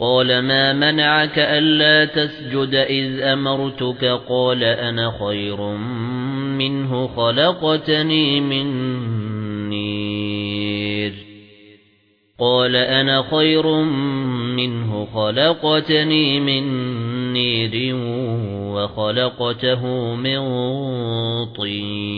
قال ما منعك ألا تسجد إذ أمرتك؟ قال أنا خير منه خلقتني من نير. قال أنا خير منه خلقتني من نير وخلقته من طين.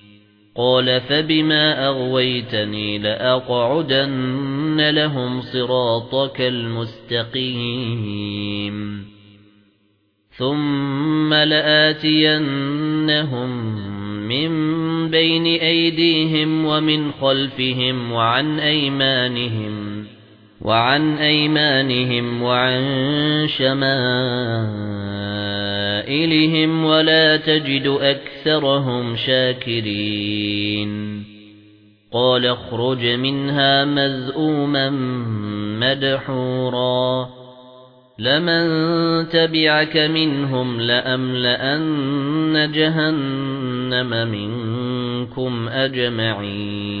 قال فبما أغويتني لأقعدن لهم صراطك المستقيم ثم لآتينهم من بين أيديهم ومن خلفهم وعن أيمانهم وعن أيمانهم وعن شمائلهم ولا تجد أكثرهم شاكرين قال اخرج منها مذءوما مدحورا لمن تبعك منهم لأملأن جهنم منكم أجمعين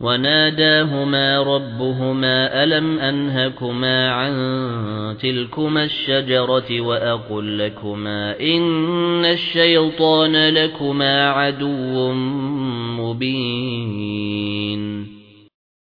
وناداهما ربهما ألم أنهكما عن تلكما الشجرة وأقل لكما إن الشيطان لكما عدو مبين